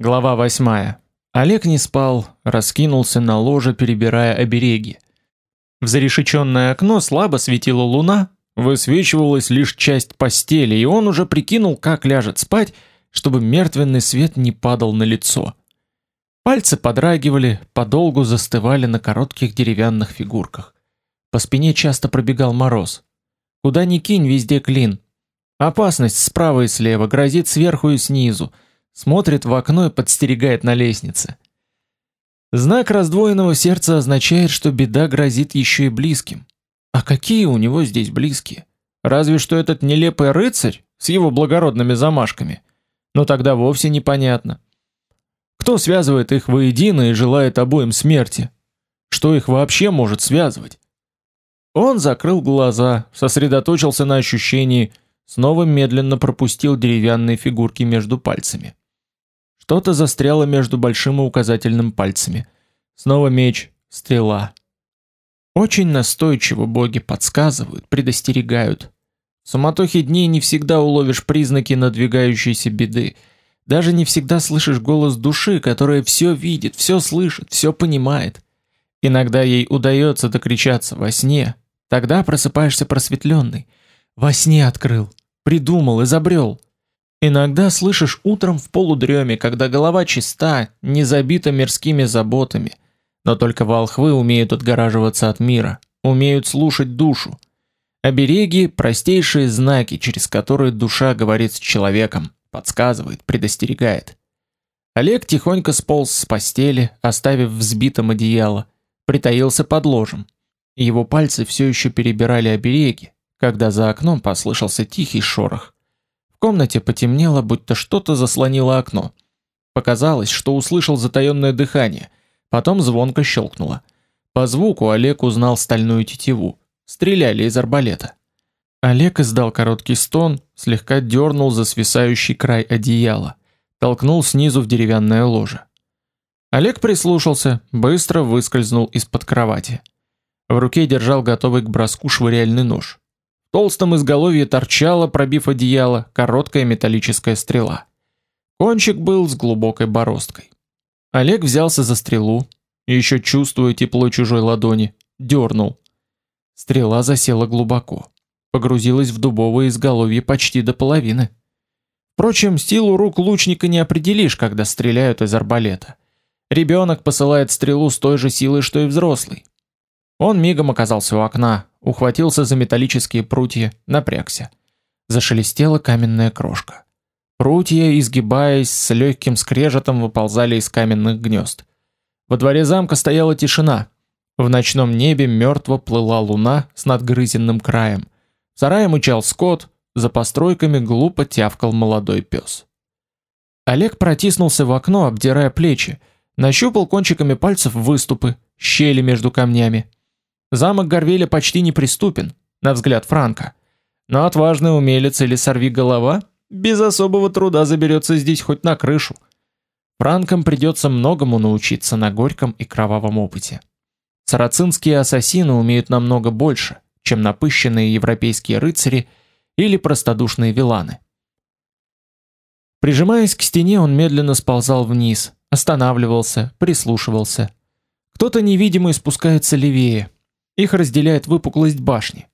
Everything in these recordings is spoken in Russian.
Глава 8. Олег не спал, раскинулся на ложе, перебирая обереги. В зарешеченное окно слабо светила луна, высвечивалась лишь часть постели, и он уже прикинул, как ляжет спать, чтобы мертвенный свет не падал на лицо. Пальцы подрагивали, подолгу застывали на коротких деревянных фигурках. По спине часто пробегал мороз. Куда ни кинь, везде клин. Опасность справа и слева грозит сверху и снизу смотрит в окно и подстерегает на лестнице. Знак раздвоенного сердца означает, что беда грозит еще и близким. А какие у него здесь близкие? Разве что этот нелепый рыцарь с его благородными замашками. Но тогда вовсе непонятно. Кто связывает их воедино и желает обоим смерти? Что их вообще может связывать? Он закрыл глаза, сосредоточился на ощущении, снова медленно пропустил деревянные фигурки между пальцами. Что-то застряло между большим и указательным пальцами. Снова меч, стрела. Очень настойчиво боги подсказывают, предостерегают. В суматохе дней не всегда уловишь признаки надвигающейся беды. Даже не всегда слышишь голос души, которая все видит, все слышит, все понимает. Иногда ей удается докричаться во сне. Тогда просыпаешься просветленный. Во сне открыл, придумал, изобрел. Иногда слышишь утром в полудреме, когда голова чиста, не забита мирскими заботами. Но только волхвы умеют отгораживаться от мира, умеют слушать душу. Обереги – простейшие знаки, через которые душа говорит с человеком, подсказывает, предостерегает. Олег тихонько сполз с постели, оставив взбитым одеяло, притаился под ложем. Его пальцы все еще перебирали обереги, когда за окном послышался тихий шорох. В комнате потемнело, будто что-то заслонило окно. Показалось, что услышал затаённое дыхание. Потом звонко щелкнуло. По звуку Олег узнал стальную тетиву. Стреляли из арбалета. Олег издал короткий стон, слегка дернул за свисающий край одеяла, толкнул снизу в деревянное ложе. Олег прислушался, быстро выскользнул из-под кровати. В руке держал готовый к броску швыряльный нож. Толстом изголовье торчала, пробив одеяло, короткая металлическая стрела. Кончик был с глубокой бороздкой. Олег взялся за стрелу, еще чувствуя тепло чужой ладони, дернул. Стрела засела глубоко, погрузилась в дубовое изголовье почти до половины. Впрочем, силу рук лучника не определишь, когда стреляют из арбалета. Ребенок посылает стрелу с той же силой, что и взрослый. Он мигом оказался у окна, ухватился за металлические прутья, напрягся. Зашелестела каменная крошка. Прутья, изгибаясь, с легким скрежетом выползали из каменных гнезд. Во дворе замка стояла тишина. В ночном небе мертво плыла луна с надгрызенным краем. В сарае мычал скот, за постройками глупо тявкал молодой пес. Олег протиснулся в окно, обдирая плечи, нащупал кончиками пальцев выступы, щели между камнями. Замок Горвеля почти неприступен, на взгляд Франка. Но отважный умелец или сорви голова без особого труда заберется здесь хоть на крышу. Франкам придется многому научиться на горьком и кровавом опыте. Сарацинские ассасины умеют намного больше, чем напыщенные европейские рыцари или простодушные виланы. Прижимаясь к стене, он медленно сползал вниз, останавливался, прислушивался. Кто-то невидимый спускается левее, их разделяет выпуклость башни.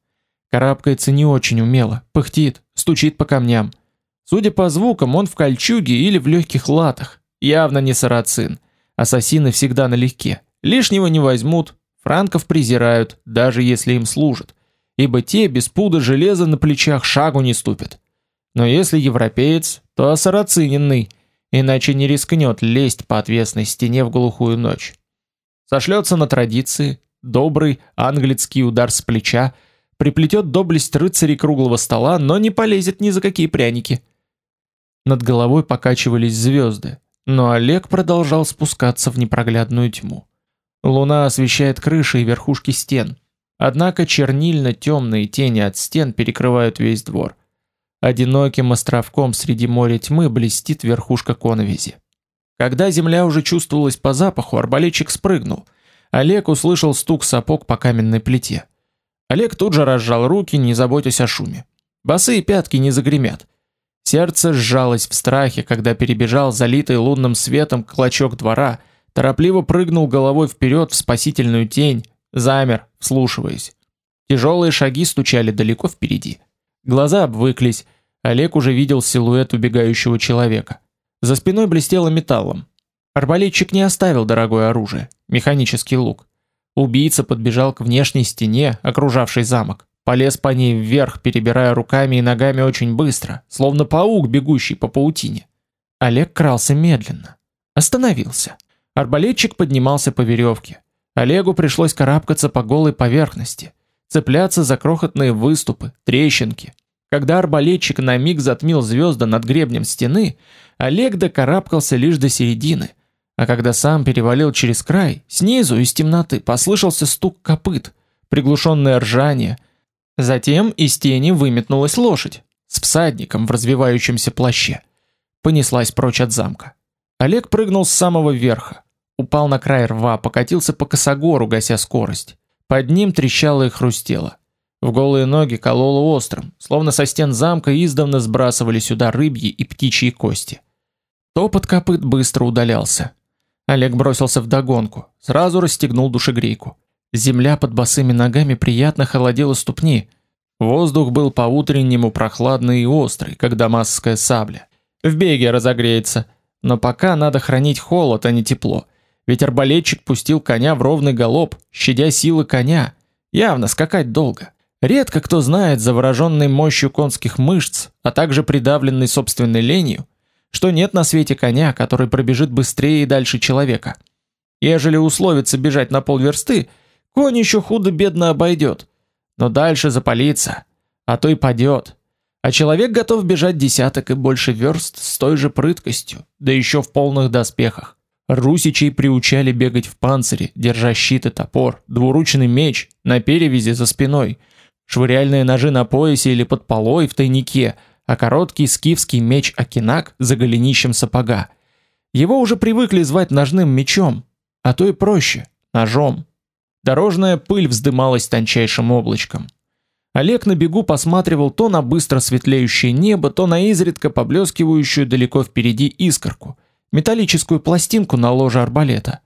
Карабкается не очень умело, пыхтит, стучит по камням. Судя по звукам, он в кольчуге или в легких латах. Явно не сарацин. Ассасины всегда налегке. Лишнего не возьмут, франков презирают, даже если им служат, ибо те без пуда железа на плечах шагу не ступят. Но если европеец, то осарациненный, иначе не рискнет лезть по отвесной стене в глухую ночь. Сошлется на традиции, добрый английский удар с плеча, приплетет доблесть рыцарей круглого стола, но не полезет ни за какие пряники. Над головой покачивались звезды, но Олег продолжал спускаться в непроглядную тьму. Луна освещает крыши и верхушки стен. Однако чернильно-темные тени от стен перекрывают весь двор. Одиноким островком среди моря тьмы блестит верхушка коновизи. Когда земля уже чувствовалась по запаху, арбалетчик спрыгнул. Олег услышал стук сапог по каменной плите. Олег тут же разжал руки, не заботясь о шуме. Босые пятки не загремят. Сердце сжалось в страхе, когда перебежал залитый лунным светом клочок двора, торопливо прыгнул головой вперед в спасительную тень, замер, вслушиваясь. Тяжелые шаги стучали далеко впереди. Глаза обвыклись. Олег уже видел силуэт убегающего человека. За спиной блестело металлом. Арбалетчик не оставил дорогое оружие механический лук. Убийца подбежал к внешней стене, окружавшей замок. Полез по ней вверх, перебирая руками и ногами очень быстро, словно паук, бегущий по паутине. Олег крался медленно. Остановился. Арбалетчик поднимался по веревке. Олегу пришлось карабкаться по голой поверхности, цепляться за крохотные выступы, трещинки. Когда арбалетчик на миг затмил звезды над гребнем стены, Олег докарабкался лишь до середины, а когда сам перевалил через край, снизу из темноты послышался стук копыт, приглушенное ржание — Затем из тени выметнулась лошадь с всадником в развивающемся плаще. Понеслась прочь от замка. Олег прыгнул с самого верха, упал на край рва, покатился по косогору, гася скорость. Под ним трещало и хрустело. В голые ноги кололо острым, словно со стен замка издавна сбрасывали сюда рыбьи и птичьи кости. Топот копыт быстро удалялся. Олег бросился в догонку, сразу расстегнул душегрейку. Земля под босыми ногами приятно холодила ступни. Воздух был по-утреннему прохладный и острый, как дамасская сабля. В беге разогреется, но пока надо хранить холод, а не тепло. Ведь арбалетчик пустил коня в ровный галоп, щадя силы коня. Явно скакать долго. Редко кто знает завороженный мощью конских мышц, а также придавленный собственной ленью, что нет на свете коня, который пробежит быстрее и дальше человека. Ежели условиться бежать на полверсты, Конь еще худо-бедно обойдет, но дальше запалится, а то и падет. А человек готов бежать десяток и больше верст с той же прыткостью, да еще в полных доспехах. Русичей приучали бегать в панцире, держа щит и топор, двуручный меч на перевязи за спиной, швыряльные ножи на поясе или под полой в тайнике, а короткий скифский меч Акинак за голенищем сапога. Его уже привыкли звать ножным мечом, а то и проще ножом. Дорожная пыль вздымалась тончайшим облачком. Олег на бегу посматривал то на быстро светлеющее небо, то на изредка поблескивающую далеко впереди искорку, металлическую пластинку на ложе арбалета.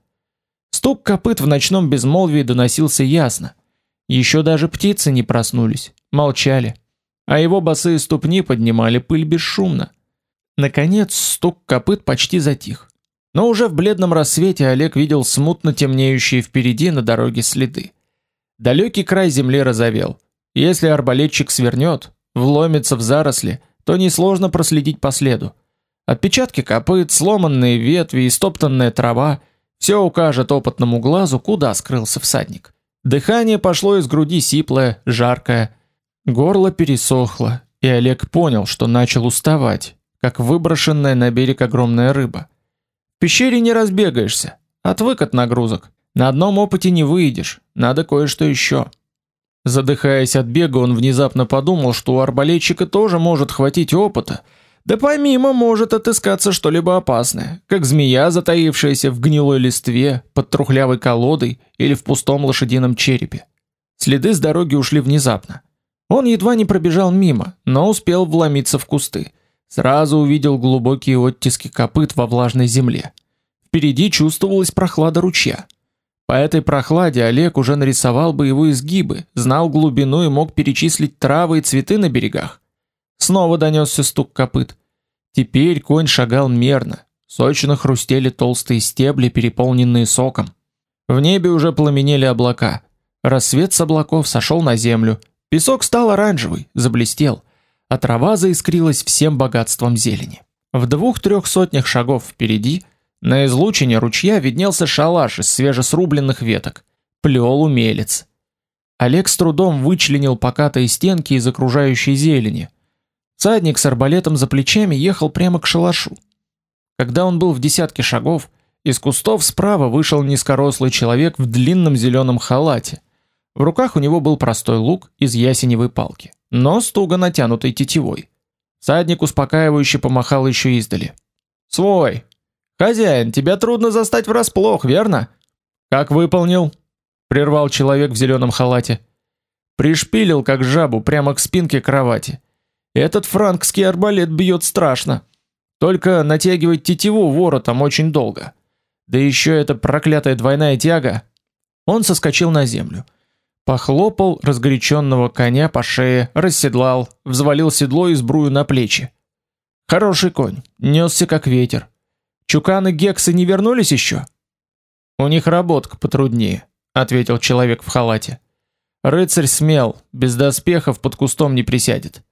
Стук копыт в ночном безмолвии доносился ясно. Еще даже птицы не проснулись, молчали, а его босые ступни поднимали пыль бесшумно. Наконец стук копыт почти затих. Но уже в бледном рассвете Олег видел смутно темнеющие впереди на дороге следы. Далекий край земли разовел. Если арбалетчик свернет, вломится в заросли, то несложно проследить по следу. Отпечатки копыт, сломанные ветви и стоптанная трава все укажет опытному глазу, куда скрылся всадник. Дыхание пошло из груди сиплое, жаркое, горло пересохло, и Олег понял, что начал уставать, как выброшенная на берег огромная рыба. В пещере не разбегаешься. Отвык от нагрузок. На одном опыте не выйдешь. Надо кое-что еще. Задыхаясь от бега, он внезапно подумал, что у арбалетчика тоже может хватить опыта. Да помимо может отыскаться что-либо опасное, как змея, затаившаяся в гнилой листве, под трухлявой колодой или в пустом лошадином черепе. Следы с дороги ушли внезапно. Он едва не пробежал мимо, но успел вломиться в кусты. Сразу увидел глубокие оттиски копыт во влажной земле. Впереди чувствовалась прохлада ручья. По этой прохладе Олег уже нарисовал бы его изгибы, знал глубину и мог перечислить травы и цветы на берегах. Снова донесся стук копыт. Теперь конь шагал мерно, сочно хрустели толстые стебли, переполненные соком. В небе уже пламенели облака. Рассвет с облаков сошел на землю. Песок стал оранжевый, заблестел а трава заискрилась всем богатством зелени. В двух-трех сотнях шагов впереди, на излучине ручья виднелся шалаш из свежесрубленных веток. Плел умелец. Олег с трудом вычленил покатые стенки из окружающей зелени. Садник с арбалетом за плечами ехал прямо к шалашу. Когда он был в десятке шагов, из кустов справа вышел низкорослый человек в длинном зеленом халате. В руках у него был простой лук из ясеневой палки но с туго натянутой тетивой. Садник успокаивающе помахал еще издали. «Свой! Хозяин, тебя трудно застать врасплох, верно?» «Как выполнил?» — прервал человек в зеленом халате. Пришпилил, как жабу, прямо к спинке кровати. Этот франкский арбалет бьет страшно. Только натягивать тетиву воротом очень долго. Да еще эта проклятая двойная тяга. Он соскочил на землю. Похлопал разгоряченного коня по шее, расседлал, взвалил седло и сбрую на плечи. Хороший конь, несся как ветер. Чуканы Гексы не вернулись еще? У них работка потруднее, ответил человек в халате. Рыцарь смел, без доспехов под кустом не присядет.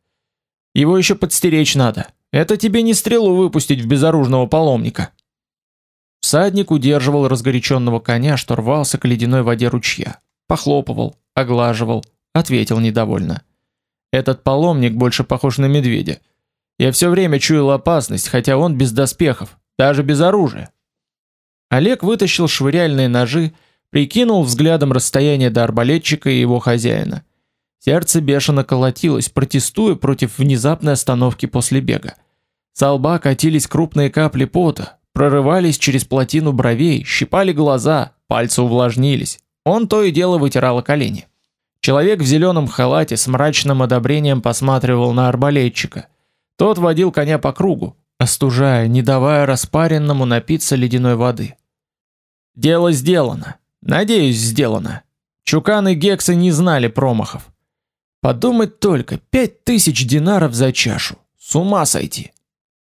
Его еще подстеречь надо. Это тебе не стрелу выпустить в безоружного паломника. Всадник удерживал разгоряченного коня, что рвался к ледяной воде ручья. Похлопывал, оглаживал, ответил недовольно. Этот паломник больше похож на медведя. Я все время чуял опасность, хотя он без доспехов, даже без оружия. Олег вытащил швыряльные ножи, прикинул взглядом расстояние до арбалетчика и его хозяина. Сердце бешено колотилось, протестуя против внезапной остановки после бега. С лба катились крупные капли пота, прорывались через плотину бровей, щипали глаза, пальцы увлажнились. Он то и дело вытирал колени. Человек в зеленом халате с мрачным одобрением посматривал на арбалетчика. Тот водил коня по кругу, остужая, не давая распаренному напиться ледяной воды. Дело сделано. Надеюсь, сделано. Чуканы Гексы не знали промахов. Подумать только, пять тысяч динаров за чашу. С ума сойти.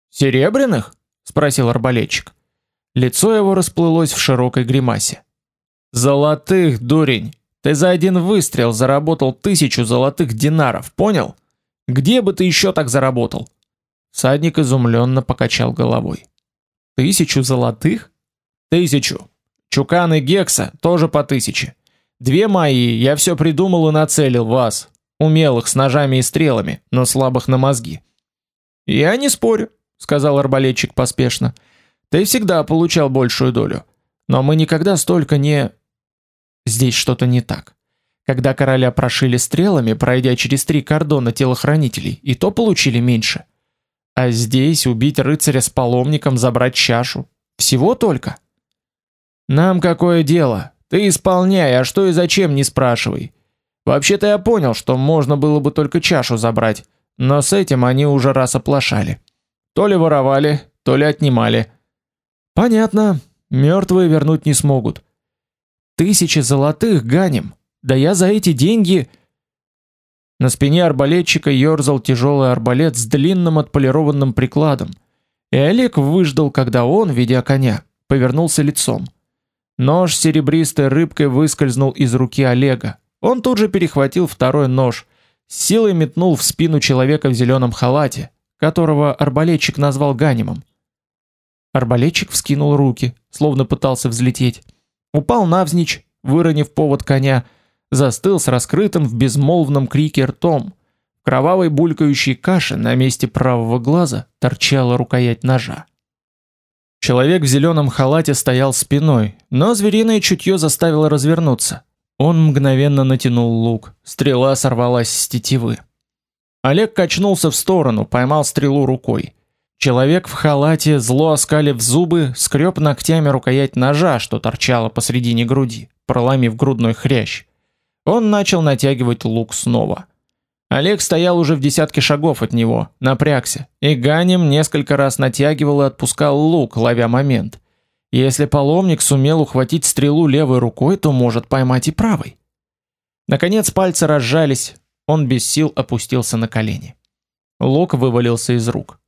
Серебряных? спросил арбалетчик. Лицо его расплылось в широкой гримасе. Золотых, дурень. Ты за один выстрел заработал тысячу золотых динаров, понял? Где бы ты еще так заработал? Садник изумленно покачал головой. Тысячу золотых? Тысячу. Чуканы Гекса тоже по тысяче. Две мои, я все придумал и нацелил вас, умелых с ножами и стрелами, но слабых на мозги. Я не спорю, сказал арбалетчик поспешно. Ты всегда получал большую долю, но мы никогда столько не Здесь что-то не так. Когда короля прошили стрелами, пройдя через три кордона телохранителей, и то получили меньше. А здесь убить рыцаря с паломником, забрать чашу. Всего только. Нам какое дело? Ты исполняй, а что и зачем не спрашивай. Вообще-то я понял, что можно было бы только чашу забрать, но с этим они уже раз оплошали. То ли воровали, то ли отнимали. Понятно, мертвые вернуть не смогут. Тысячи золотых ганим. Да я за эти деньги На спине арбалетчика ёрзал тяжелый арбалет с длинным отполированным прикладом. И Олег выждал, когда он, ведя коня, повернулся лицом. Нож серебристой рыбкой выскользнул из руки Олега. Он тут же перехватил второй нож, силой метнул в спину человека в зеленом халате, которого арбалетчик назвал Ганимом. Арбалетчик вскинул руки, словно пытался взлететь. Упал навзничь, выронив повод коня, застыл с раскрытым в безмолвном крике ртом. В кровавой булькающей каше на месте правого глаза торчала рукоять ножа. Человек в зеленом халате стоял спиной, но звериное чутье заставило развернуться. Он мгновенно натянул лук. Стрела сорвалась с тетивы. Олег качнулся в сторону, поймал стрелу рукой. Человек в халате, зло оскалив зубы, скреб ногтями рукоять ножа, что торчала посредине груди, проломив грудной хрящ. Он начал натягивать лук снова. Олег стоял уже в десятке шагов от него, напрягся, и Ганем несколько раз натягивал и отпускал лук, ловя момент. Если паломник сумел ухватить стрелу левой рукой, то может поймать и правой. Наконец пальцы разжались, он без сил опустился на колени. Лук вывалился из рук.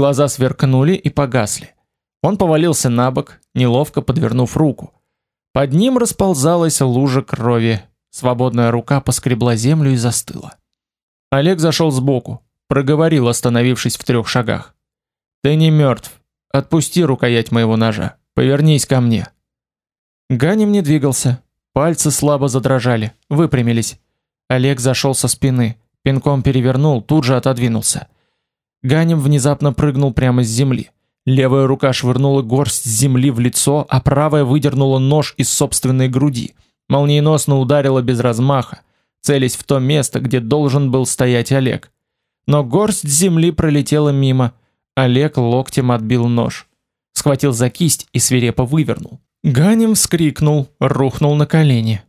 Глаза сверкнули и погасли. Он повалился на бок, неловко подвернув руку. Под ним расползалась лужа крови. Свободная рука поскребла землю и застыла. Олег зашел сбоку, проговорил, остановившись в трех шагах: "Ты не мертв. Отпусти рукоять моего ножа. Повернись ко мне". Ганем не двигался. Пальцы слабо задрожали, выпрямились. Олег зашел со спины, пинком перевернул, тут же отодвинулся. Ганем внезапно прыгнул прямо с земли. Левая рука швырнула горсть земли в лицо, а правая выдернула нож из собственной груди. Молниеносно ударила без размаха, целясь в то место, где должен был стоять Олег. Но горсть земли пролетела мимо. Олег локтем отбил нож, схватил за кисть и свирепо вывернул. Ганем вскрикнул, рухнул на колени.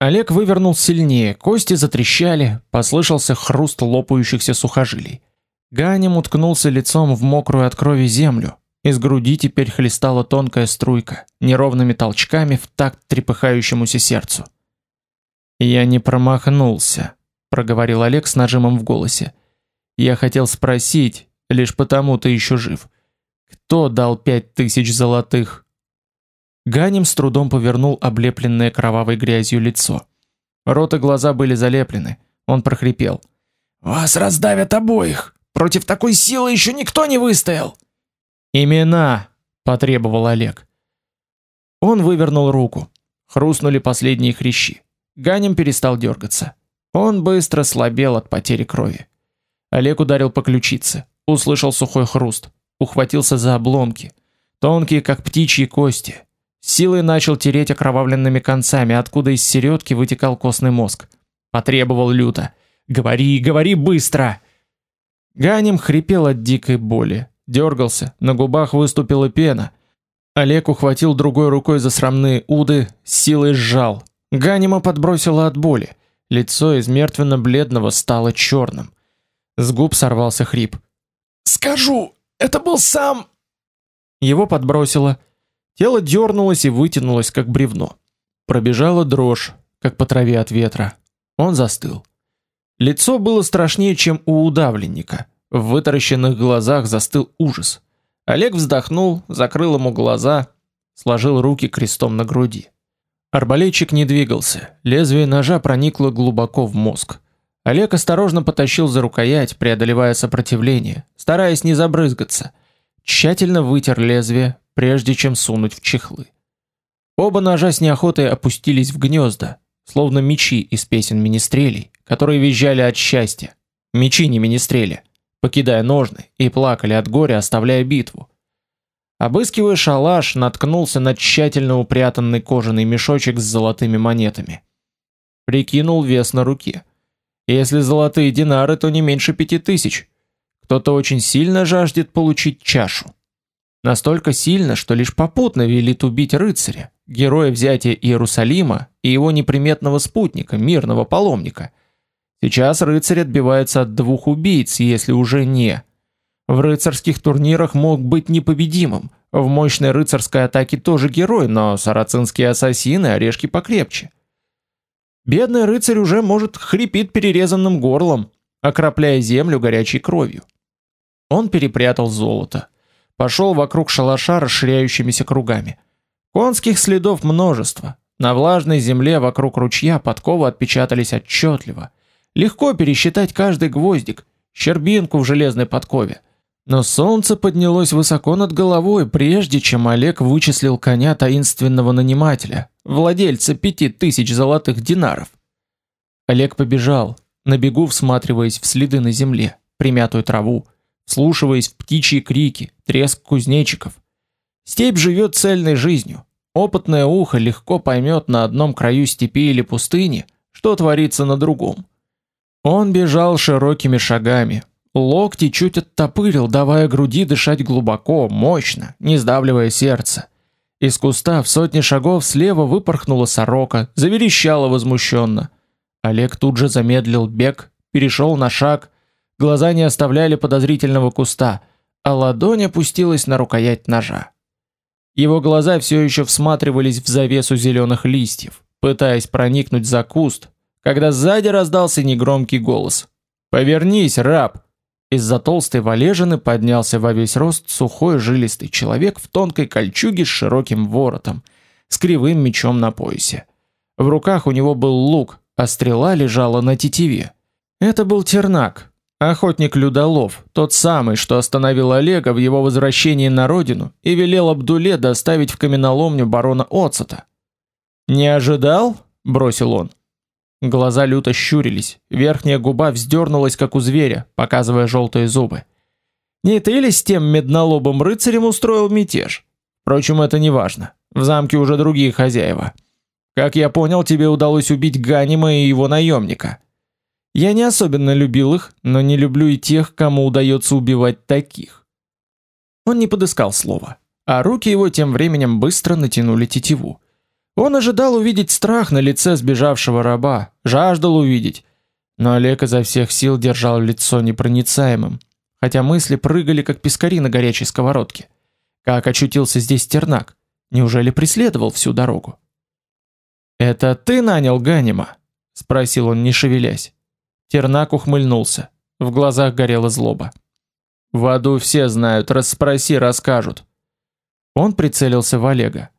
Олег вывернул сильнее, кости затрещали, послышался хруст лопающихся сухожилий. Ганем уткнулся лицом в мокрую от крови землю. Из груди теперь хлестала тонкая струйка, неровными толчками в такт трепыхающемуся сердцу. Я не промахнулся, проговорил Олег с нажимом в голосе. Я хотел спросить, лишь потому ты еще жив. Кто дал пять тысяч золотых? Ганим с трудом повернул облепленное кровавой грязью лицо. Рот и глаза были залеплены. Он прохрипел: "Вас раздавят обоих. Против такой силы еще никто не выстоял". "Имена", потребовал Олег. Он вывернул руку. Хрустнули последние хрящи. Ганим перестал дергаться. Он быстро слабел от потери крови. Олег ударил по ключице, услышал сухой хруст, ухватился за обломки, тонкие как птичьи кости силой начал тереть окровавленными концами, откуда из середки вытекал костный мозг. Потребовал люто: "Говори, говори быстро!" Ганим хрипел от дикой боли, дергался, на губах выступила пена. Олег ухватил другой рукой за срамные уды, силой сжал. Ганима подбросило от боли. Лицо из мертвенно-бледного стало черным. С губ сорвался хрип. "Скажу, это был сам". Его подбросило. Тело дернулось и вытянулось, как бревно. Пробежала дрожь, как по траве от ветра. Он застыл. Лицо было страшнее, чем у удавленника. В вытаращенных глазах застыл ужас. Олег вздохнул, закрыл ему глаза, сложил руки крестом на груди. Арбалетчик не двигался. Лезвие ножа проникло глубоко в мозг. Олег осторожно потащил за рукоять, преодолевая сопротивление, стараясь не забрызгаться. Тщательно вытер лезвие, прежде чем сунуть в чехлы. Оба ножа с неохотой опустились в гнезда, словно мечи из песен министрелей, которые визжали от счастья. Мечи не министрели, покидая ножны и плакали от горя, оставляя битву. Обыскивая шалаш, наткнулся на тщательно упрятанный кожаный мешочек с золотыми монетами. Прикинул вес на руке. Если золотые динары, то не меньше пяти тысяч. Кто-то очень сильно жаждет получить чашу. Настолько сильно, что лишь попутно велит убить рыцаря, героя взятия Иерусалима и его неприметного спутника, мирного паломника. Сейчас рыцарь отбивается от двух убийц, если уже не. В рыцарских турнирах мог быть непобедимым. В мощной рыцарской атаке тоже герой, но сарацинские ассасины орешки покрепче. Бедный рыцарь уже может хрипит перерезанным горлом, окропляя землю горячей кровью. Он перепрятал золото пошел вокруг шалаша расширяющимися кругами. Конских следов множество. На влажной земле вокруг ручья подковы отпечатались отчетливо. Легко пересчитать каждый гвоздик, щербинку в железной подкове. Но солнце поднялось высоко над головой, прежде чем Олег вычислил коня таинственного нанимателя, владельца пяти тысяч золотых динаров. Олег побежал, на бегу всматриваясь в следы на земле, примятую траву, слушаясь в птичьи крики, треск кузнечиков. Степь живет цельной жизнью. Опытное ухо легко поймет на одном краю степи или пустыни, что творится на другом. Он бежал широкими шагами. Локти чуть оттопырил, давая груди дышать глубоко, мощно, не сдавливая сердце. Из куста в сотни шагов слева выпорхнула сорока, заверещала возмущенно. Олег тут же замедлил бег, перешел на шаг, Глаза не оставляли подозрительного куста, а ладонь опустилась на рукоять ножа. Его глаза все еще всматривались в завесу зеленых листьев, пытаясь проникнуть за куст, когда сзади раздался негромкий голос: "Повернись, раб!" Из-за толстой валежины поднялся во весь рост сухой жилистый человек в тонкой кольчуге с широким воротом, с кривым мечом на поясе. В руках у него был лук, а стрела лежала на тетиве. Это был Тернак, Охотник Людолов, тот самый, что остановил Олега в его возвращении на родину и велел Абдуле доставить в каменоломню барона Оцета. Не ожидал? бросил он. Глаза люто щурились, верхняя губа вздернулась как у зверя, показывая желтые зубы. Не ты ли с тем меднолобым рыцарем устроил мятеж? Впрочем, это не важно. В замке уже другие хозяева. Как я понял, тебе удалось убить Ганима и его наемника. Я не особенно любил их, но не люблю и тех, кому удается убивать таких. Он не подыскал слова, а руки его тем временем быстро натянули тетиву. Он ожидал увидеть страх на лице сбежавшего раба, жаждал увидеть, но Олег изо всех сил держал лицо непроницаемым, хотя мысли прыгали как пескари на горячей сковородке. Как очутился здесь Тернак? Неужели преследовал всю дорогу? Это ты нанял Ганима? спросил он, не шевелясь. Тернак ухмыльнулся. В глазах горела злоба. В аду все знают, расспроси, расскажут. Он прицелился в Олега.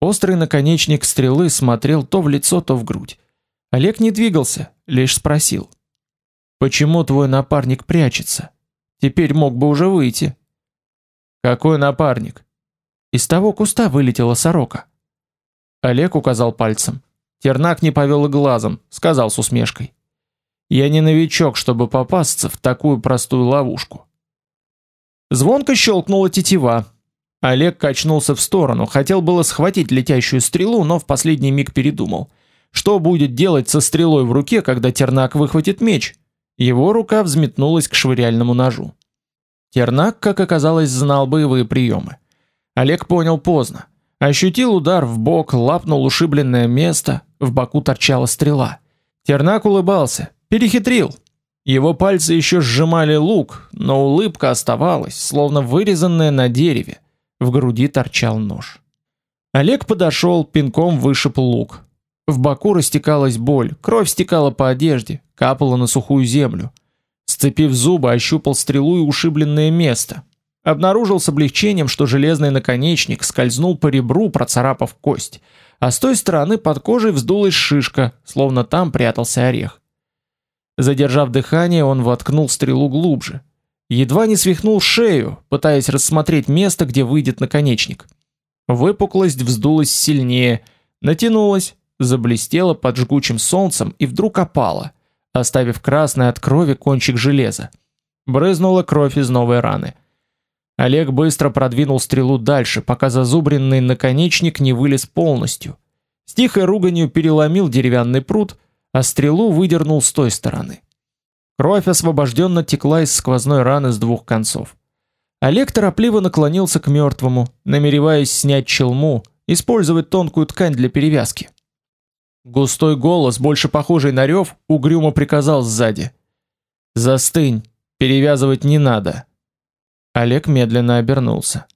Острый наконечник стрелы смотрел то в лицо, то в грудь. Олег не двигался, лишь спросил: "Почему твой напарник прячется? Теперь мог бы уже выйти". "Какой напарник?" Из того куста вылетела сорока. Олег указал пальцем. Тернак не повел и глазом, сказал с усмешкой: "Я не новичок, чтобы попасться в такую простую ловушку". Звонко щелкнула тетива. Олег качнулся в сторону, хотел было схватить летящую стрелу, но в последний миг передумал. Что будет делать со стрелой в руке, когда Тернак выхватит меч? Его рука взметнулась к швыряльному ножу. Тернак, как оказалось, знал боевые приемы. Олег понял поздно. Ощутил удар в бок, лапнул ушибленное место, в боку торчала стрела. Тернак улыбался, перехитрил. Его пальцы еще сжимали лук, но улыбка оставалась, словно вырезанная на дереве. В груди торчал нож. Олег подошел, пинком вышиб лук. В боку растекалась боль, кровь стекала по одежде, капала на сухую землю. Сцепив зубы, ощупал стрелу и ушибленное место. Обнаружил с облегчением, что железный наконечник скользнул по ребру, процарапав кость, а с той стороны под кожей вздулась шишка, словно там прятался орех. Задержав дыхание, он воткнул стрелу глубже. Едва не свихнул шею, пытаясь рассмотреть место, где выйдет наконечник. Выпуклость вздулась сильнее, натянулась, заблестела под жгучим солнцем и вдруг опала, оставив красный от крови кончик железа. Брызнула кровь из новой раны. Олег быстро продвинул стрелу дальше, пока зазубренный наконечник не вылез полностью. С тихой руганью переломил деревянный прут, а стрелу выдернул с той стороны. Кровь освобожденно текла из сквозной раны с двух концов. Олег торопливо наклонился к мертвому, намереваясь снять челму, использовать тонкую ткань для перевязки. Густой голос, больше похожий на рев, угрюмо приказал сзади: "Застынь, перевязывать не надо". Олег медленно обернулся.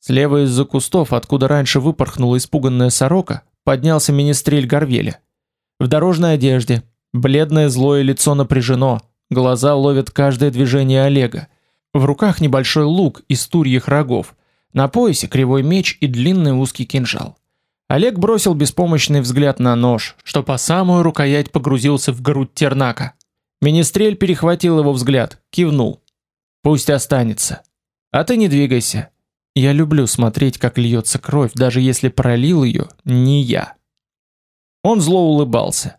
Слева из-за кустов, откуда раньше выпорхнула испуганная сорока, поднялся министрель Горвеля. В дорожной одежде, бледное злое лицо напряжено, Глаза ловят каждое движение Олега. В руках небольшой лук из турьих рогов, на поясе кривой меч и длинный узкий кинжал. Олег бросил беспомощный взгляд на нож, что по самую рукоять погрузился в грудь Тернака. Министрель перехватил его взгляд, кивнул. Пусть останется. А ты не двигайся. Я люблю смотреть, как льется кровь, даже если пролил ее не я. Он зло улыбался.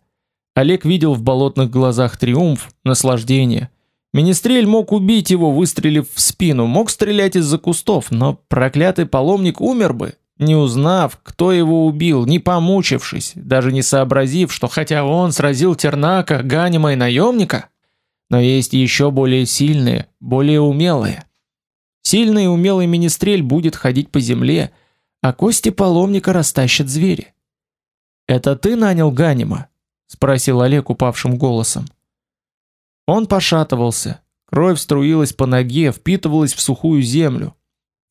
Олег видел в болотных глазах триумф, наслаждение. Министрель мог убить его, выстрелив в спину, мог стрелять из-за кустов, но проклятый паломник умер бы, не узнав, кто его убил, не помучившись, даже не сообразив, что хотя он сразил Тернака, Ганима и наемника, но есть еще более сильные, более умелые. Сильный и умелый министрель будет ходить по земле, а кости паломника растащат звери. Это ты нанял Ганима? спросил Олег упавшим голосом. Он пошатывался. Кровь струилась по ноге, впитывалась в сухую землю.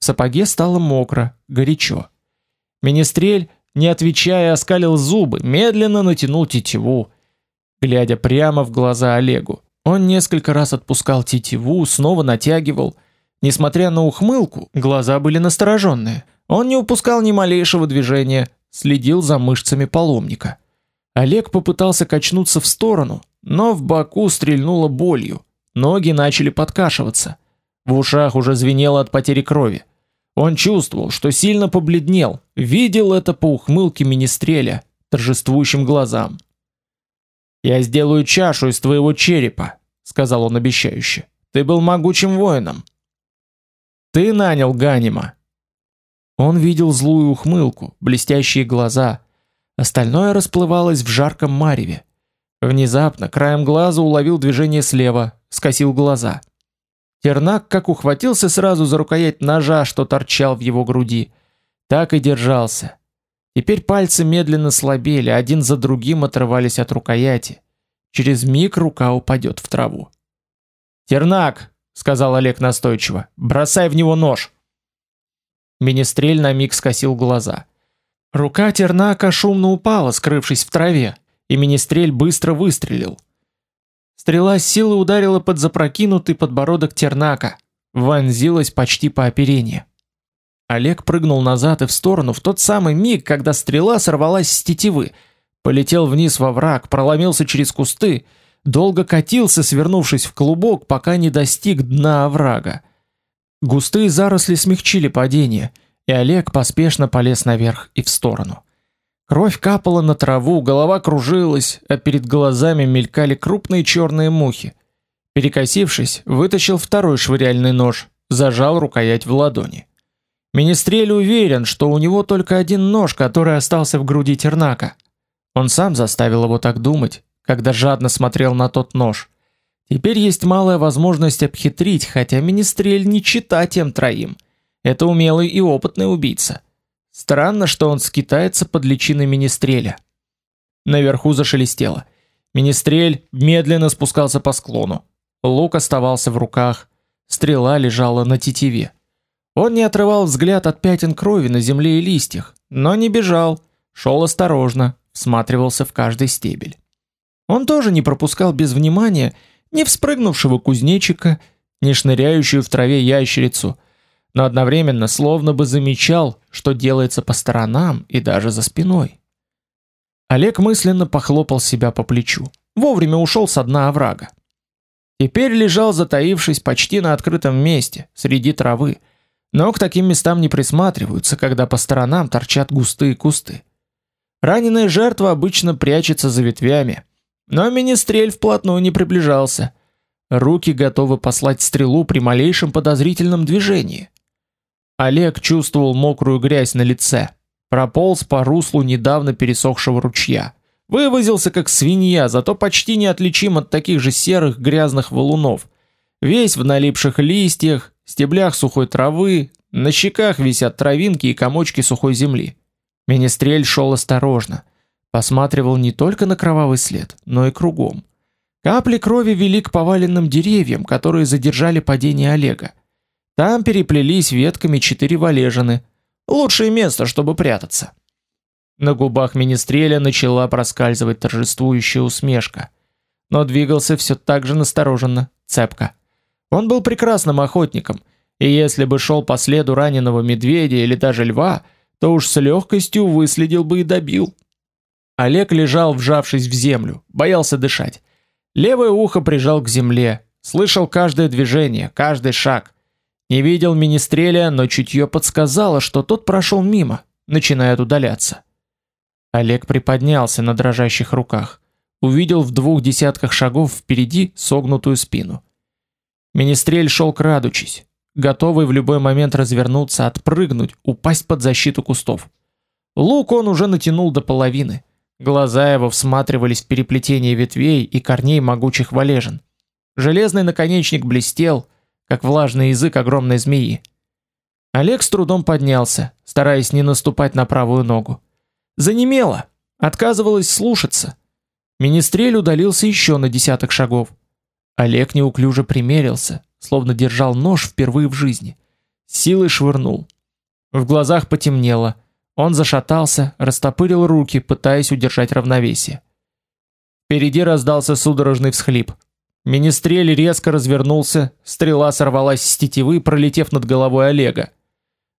В сапоге стало мокро, горячо. Министрель, не отвечая, оскалил зубы, медленно натянул тетиву, глядя прямо в глаза Олегу. Он несколько раз отпускал тетиву, снова натягивал. Несмотря на ухмылку, глаза были настороженные. Он не упускал ни малейшего движения, следил за мышцами паломника. Олег попытался качнуться в сторону, но в боку стрельнуло болью. Ноги начали подкашиваться. В ушах уже звенело от потери крови. Он чувствовал, что сильно побледнел, видел это по ухмылке министреля, торжествующим глазам. Я сделаю чашу из твоего черепа, сказал он обещающе. Ты был могучим воином. Ты нанял Ганима. Он видел злую ухмылку, блестящие глаза, Остальное расплывалось в жарком мареве. Внезапно краем глаза уловил движение слева, скосил глаза. Тернак как ухватился сразу за рукоять ножа, что торчал в его груди, так и держался. Теперь пальцы медленно слабели, один за другим отрывались от рукояти. Через миг рука упадет в траву. "Тернак", сказал Олег настойчиво. "Бросай в него нож". Министрель на миг скосил глаза. Рука Тернака шумно упала, скрывшись в траве, и министрель быстро выстрелил. Стрела с силой ударила под запрокинутый подбородок Тернака, вонзилась почти по оперению. Олег прыгнул назад и в сторону в тот самый миг, когда стрела сорвалась с тетивы, полетел вниз во враг, проломился через кусты, долго катился, свернувшись в клубок, пока не достиг дна оврага. Густые заросли смягчили падение, и Олег поспешно полез наверх и в сторону. Кровь капала на траву, голова кружилась, а перед глазами мелькали крупные черные мухи. Перекосившись, вытащил второй швыряльный нож, зажал рукоять в ладони. Министрель уверен, что у него только один нож, который остался в груди Тернака. Он сам заставил его так думать, когда жадно смотрел на тот нож. Теперь есть малая возможность обхитрить, хотя Министрель не чита тем троим. Это умелый и опытный убийца. Странно, что он скитается под личиной министреля. Наверху зашелестело. Министрель медленно спускался по склону. Лук оставался в руках, стрела лежала на тетиве. Он не отрывал взгляд от пятен крови на земле и листьях, но не бежал, шел осторожно, всматривался в каждый стебель. Он тоже не пропускал без внимания ни вспрыгнувшего кузнечика, ни шныряющую в траве ящерицу, но одновременно словно бы замечал, что делается по сторонам и даже за спиной. Олег мысленно похлопал себя по плечу. Вовремя ушел с дна оврага. Теперь лежал затаившись почти на открытом месте, среди травы, но к таким местам не присматриваются, когда по сторонам торчат густые кусты. Раненая жертва обычно прячется за ветвями, но министрель вплотную не приближался. Руки готовы послать стрелу при малейшем подозрительном движении. Олег чувствовал мокрую грязь на лице, прополз по руслу недавно пересохшего ручья. Вывозился как свинья, зато почти неотличим от таких же серых грязных валунов. Весь в налипших листьях, стеблях сухой травы, на щеках висят травинки и комочки сухой земли. Министрель шел осторожно, посматривал не только на кровавый след, но и кругом. Капли крови вели к поваленным деревьям, которые задержали падение Олега. Там переплелись ветками четыре валежины. Лучшее место, чтобы прятаться. На губах министреля начала проскальзывать торжествующая усмешка, но двигался все так же настороженно, цепко. Он был прекрасным охотником, и если бы шел по следу раненого медведя или даже льва, то уж с легкостью выследил бы и добил. Олег лежал, вжавшись в землю, боялся дышать. Левое ухо прижал к земле, слышал каждое движение, каждый шаг. Не видел министреля, но чутье подсказало, что тот прошел мимо, начинает удаляться. Олег приподнялся на дрожащих руках, увидел в двух десятках шагов впереди согнутую спину. Министрель шел крадучись, готовый в любой момент развернуться, отпрыгнуть, упасть под защиту кустов. Лук он уже натянул до половины. Глаза его всматривались в переплетение ветвей и корней могучих валежин. Железный наконечник блестел, как влажный язык огромной змеи. Олег с трудом поднялся, стараясь не наступать на правую ногу. Занемело, отказывалась слушаться. Министрель удалился еще на десяток шагов. Олег неуклюже примерился, словно держал нож впервые в жизни. Силой швырнул. В глазах потемнело. Он зашатался, растопырил руки, пытаясь удержать равновесие. Впереди раздался судорожный всхлип. Министрель резко развернулся, стрела сорвалась с тетивы, пролетев над головой Олега.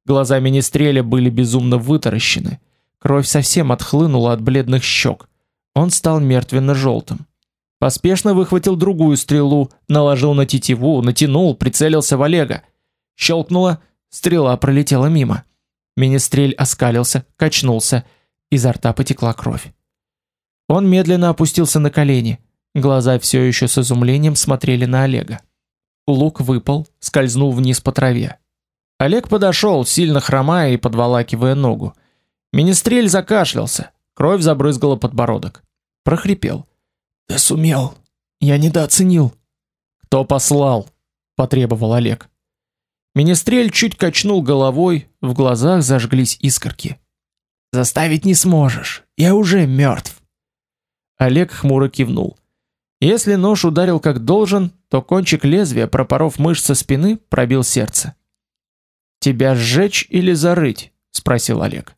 Глаза министреля были безумно вытаращены. Кровь совсем отхлынула от бледных щек. Он стал мертвенно-желтым. Поспешно выхватил другую стрелу, наложил на тетиву, натянул, прицелился в Олега. Щелкнуло, стрела пролетела мимо. Министрель оскалился, качнулся, изо рта потекла кровь. Он медленно опустился на колени. Глаза все еще с изумлением смотрели на Олега. Лук выпал, скользнул вниз по траве. Олег подошел, сильно хромая и подволакивая ногу. Министрель закашлялся, кровь забрызгала подбородок. Прохрипел: "Ты сумел. Я недооценил". "Кто послал?" потребовал Олег. Министрель чуть качнул головой, в глазах зажглись искорки. Заставить не сможешь. Я уже мертв. Олег хмуро кивнул. Если нож ударил как должен, то кончик лезвия, пропоров мышцы спины, пробил сердце. Тебя сжечь или зарыть? спросил Олег.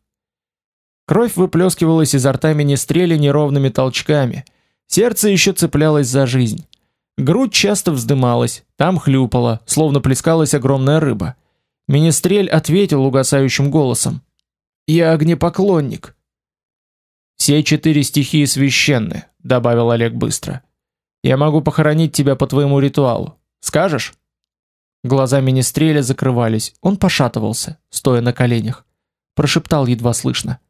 Кровь выплескивалась изо рта министреля неровными толчками. Сердце еще цеплялось за жизнь. Грудь часто вздымалась, там хлюпала, словно плескалась огромная рыба. Министрель ответил угасающим голосом: "Я огнепоклонник". Все четыре стихии священны, добавил Олег быстро. Я могу похоронить тебя по твоему ритуалу. Скажешь? Глаза министреля закрывались. Он пошатывался, стоя на коленях. Прошептал едва слышно: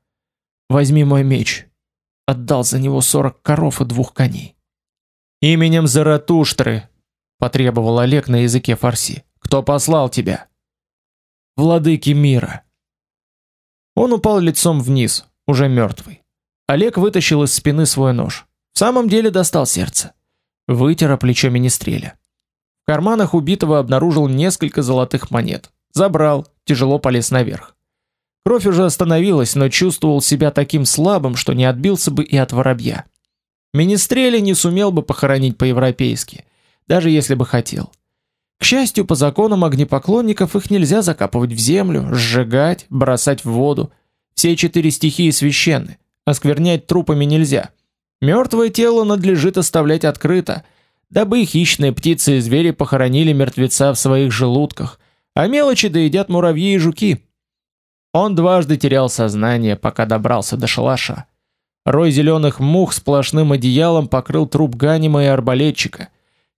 "Возьми мой меч". Отдал за него сорок коров и двух коней. Именем Заратуштры, потребовал Олег на языке фарси. Кто послал тебя? Владыки мира. Он упал лицом вниз, уже мертвый. Олег вытащил из спины свой нож. В самом деле достал сердце. Вытер о плечо министреля. В карманах убитого обнаружил несколько золотых монет. Забрал, тяжело полез наверх. Кровь уже остановилась, но чувствовал себя таким слабым, что не отбился бы и от воробья. Министрели не сумел бы похоронить по-европейски, даже если бы хотел. К счастью, по законам огнепоклонников их нельзя закапывать в землю, сжигать, бросать в воду. Все четыре стихии священны, осквернять трупами нельзя. Мертвое тело надлежит оставлять открыто, дабы хищные птицы и звери похоронили мертвеца в своих желудках, а мелочи доедят муравьи и жуки. Он дважды терял сознание, пока добрался до шалаша. Рой зеленых мух сплошным одеялом покрыл труп Ганима и арбалетчика.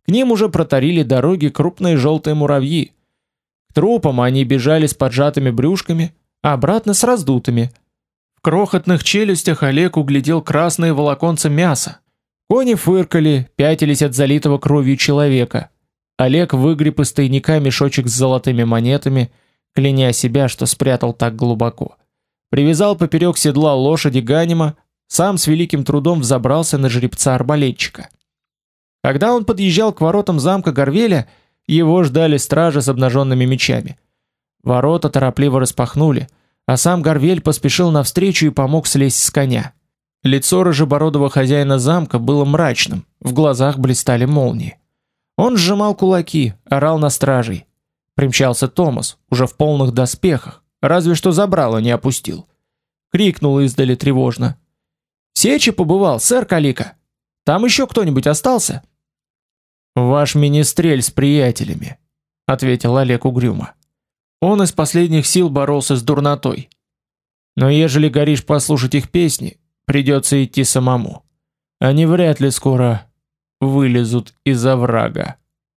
К ним уже протарили дороги крупные желтые муравьи. К трупам они бежали с поджатыми брюшками, а обратно с раздутыми. В крохотных челюстях Олег углядел красные волоконца мяса, Кони фыркали, пятились от залитого кровью человека. Олег выгреб из тайника мешочек с золотыми монетами, кляня себя, что спрятал так глубоко. Привязал поперек седла лошади Ганима, сам с великим трудом взобрался на жеребца-арбалетчика. Когда он подъезжал к воротам замка Горвеля, его ждали стражи с обнаженными мечами. Ворота торопливо распахнули, а сам Горвель поспешил навстречу и помог слезть с коня. Лицо рыжебородого хозяина замка было мрачным, в глазах блистали молнии. Он сжимал кулаки, орал на стражей. Примчался Томас, уже в полных доспехах, разве что забрало не опустил. Крикнул издали тревожно: "Сечи побывал, сэр Калика. Там еще кто-нибудь остался?" "Ваш министрель с приятелями", ответил Олег угрюмо. Он из последних сил боролся с дурнотой. Но ежели горишь послушать их песни, Придется идти самому. Они вряд ли скоро вылезут из оврага.